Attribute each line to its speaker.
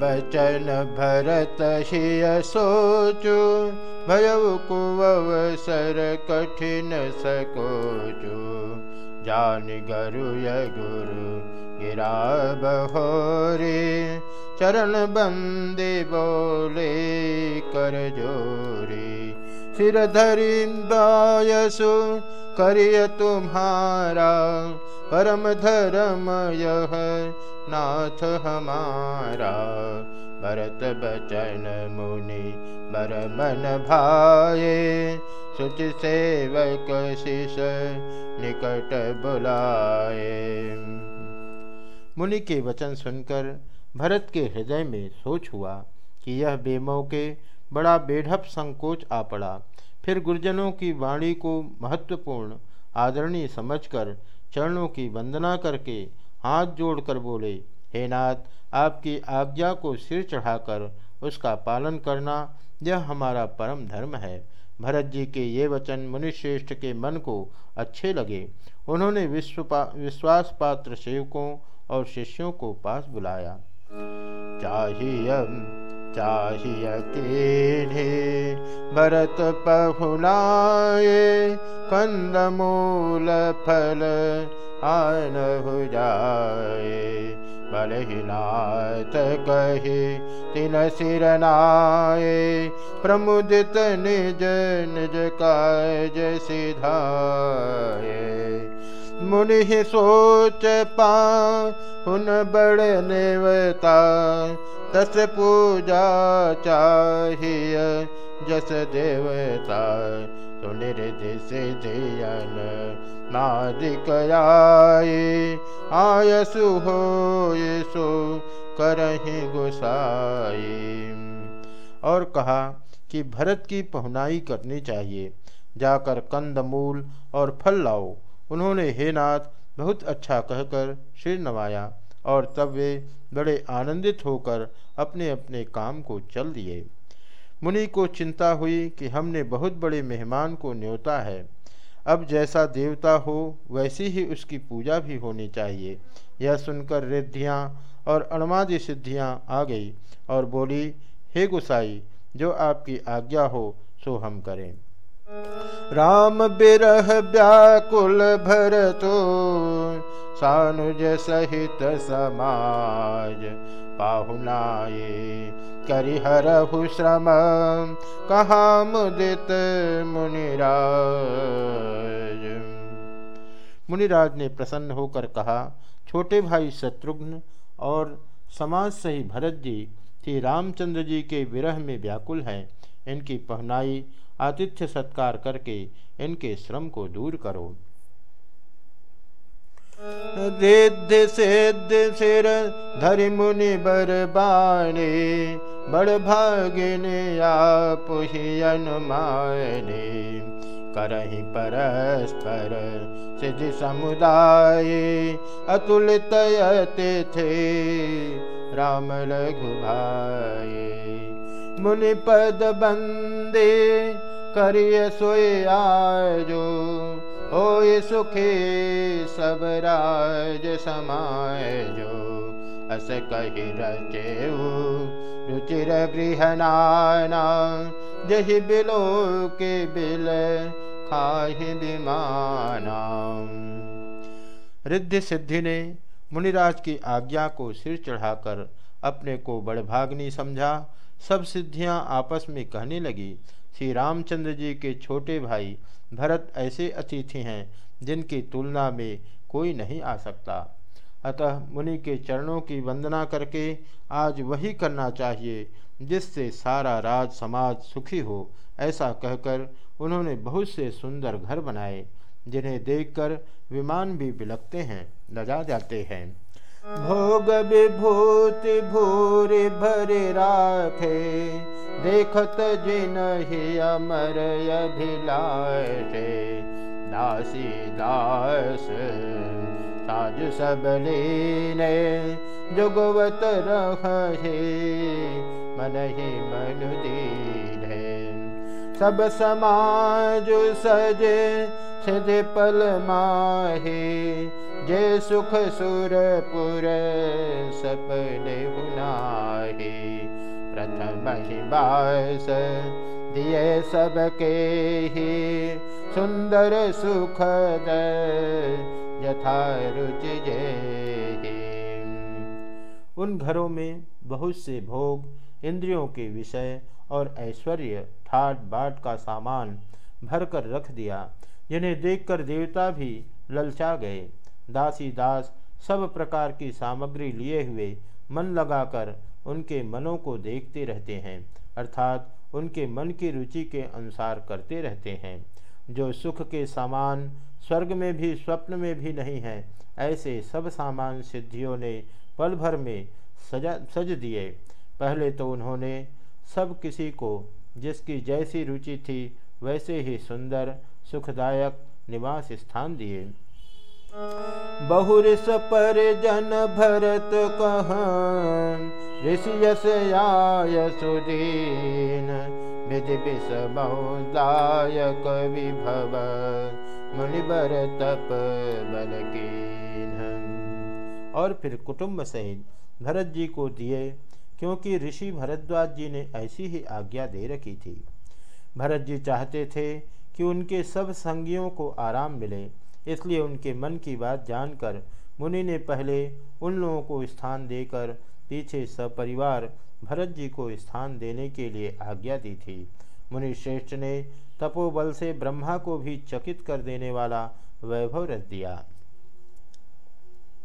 Speaker 1: बचन भरत हिय सोचु भयउ कुअवसर कठिन सकोचु जान गरुय गुरु गिरा बहोरे चरण बंदे बोले कर जोरी। सिर धरि बायसु करिय तुम्हारा परम धर्म यह नाथ हमारा। भरत बचन मुनि बर मन भाए। सुच सेवक शिष निकट बुलाए। मुनि के वचन सुनकर भरत के हृदय में सोच हुआ कि यह बेमौके बड़ा बेढप संकोच आ पड़ा। फिर गुरुजनों की वाणी को महत्वपूर्ण, आदरणीय समझकर चरणों की वंदना करके हाथ जोड़कर बोले, हे नाथ, आपकी आज्ञा को सिर चढ़ाकर उसका पालन करना यह हमारा परम धर्म है। भरत जी के ये वचन मुनिश्रेष्ठ के मन को अच्छे लगे। उन्होंने विश्वपा विश्वास पात्र सेवकों और शिष्यों को पास बुलाया। चाहिए चाहिए के भरत पहुनाए कंद मूल फल कहे तिन सिर नाये प्रमुदित निज निज काज सिधाए। मुनि सोच पा हुन बड़ नेवता। तस पूजा चाहिए जस देवता। सुनिर्धि सिधियन नादिक आए आयसु हो ये सो करही गुसाई और कहा कि भरत की पहुनाई करनी चाहिए, जाकर कंद मूल और फल लाओ। उन्होंने हे नाथ, बहुत अच्छा कहकर सिर नवाया और तब वे बड़े आनंदित होकर अपने अपने काम को चल दिए। मुनि को चिंता हुई कि हमने बहुत बड़े मेहमान को न्योता है। अब जैसा देवता हो, वैसी ही उसकी पूजा भी होनी चाहिए। यह सुनकर रिद्धियाँ और अणमादि सिद्धियाँ आ गई और बोली, हे गुसाई, जो आपकी आज्ञा हो, सो हम करें। राम बिरह व्याकुल भरतो सानुज सहित समाज पाहुनाए करिहरहु श्रम, कहाँ मुदित मुनिराज? मुनिराज ने प्रसन्न होकर कहा, छोटे भाई शत्रुघ्न और समाज सही भरत जी, श्री रामचंद्र जी के विरह में व्याकुल हैं। इनकी पहनाई आतिथ्य सत्कार करके इनके श्रम को दूर करो। रिद्ध सिद्ध सिर धरि मुनि बर बाणे, बड़ भागिने आप ही अनुमाने। करही परस्पर। सिद्धि समुदाय अतुलित थे राम लघु भाई। मुनि पद बंदे करिय सोए आजो। हो सुखी सब राज समाय जो अस कही रचे रुचिर गृहनाना जही बिलो के बिल। खाहि विमाना रिद्धि सिद्धि ने मुनिराज की आज्ञा को सिर चढ़ाकर अपने को बड़भाग्नि समझा। सब सिद्धियाँ आपस में कहने लगी श्री रामचंद्र जी के छोटे भाई भरत ऐसे अतिथि हैं जिनकी तुलना में कोई नहीं आ सकता। अतः मुनि के चरणों की वंदना करके आज वही करना चाहिए जिससे सारा राज समाज सुखी हो, ऐसा कहकर उन्होंने बहुत से सुंदर घर बनाए, जिन्हें देखकर विमान भी बिलकते हैं, लजा जाते हैं। भोग विभूति भूरि भरे राखे, देखत जिन ही अमर अभिलाषे। दासी दास ताज सब लीने, जुगवत रहे मन ही मन दीने। सब समाज सजे सिध पल माहे। जे सुख सुरपुर, सपने हुनाहे बही बास दिए सबके ही। सुंदर सुखद, यथा रुचि उन घरों में बहुत से भोग, इंद्रियों के विषय और ऐश्वर्य ठाट बाट का सामान भर कर रख दिया। जिन्हें देखकर देवता भी ललचा गए। दासी दास सब प्रकार की सामग्री लिए हुए मन लगाकर उनके मनों को देखते रहते हैं, अर्थात उनके मन की रुचि के अनुसार करते रहते हैं। जो सुख के सामान स्वर्ग में भी, स्वप्न में भी नहीं है, ऐसे सब सामान सिद्धियों ने पल भर में सजा, सज दिए। पहले तो उन्होंने सब किसी को जिसकी जैसी रुचि थी वैसे ही सुंदर, सुखदायक निवास स्थान दिए। बहुरिस पर जन भरत कह विभव तप बल और फिर कुटुंब सहित भरत जी को दिए क्योंकि ऋषि भरद्वाज जी ने ऐसी ही आज्ञा दे रखी थी। भरत जी चाहते थे कि उनके सब संगियों को आराम मिले, इसलिए उनके मन की बात जानकर मुनि ने पहले उन लोगों को स्थान देकर पीछे सपरिवार भरत जी को स्थान देने के लिए आज्ञा दी थी। मुनि श्रेष्ठ ने तपोबल से ब्रह्मा को भी चकित कर देने वाला वैभव रख दिया।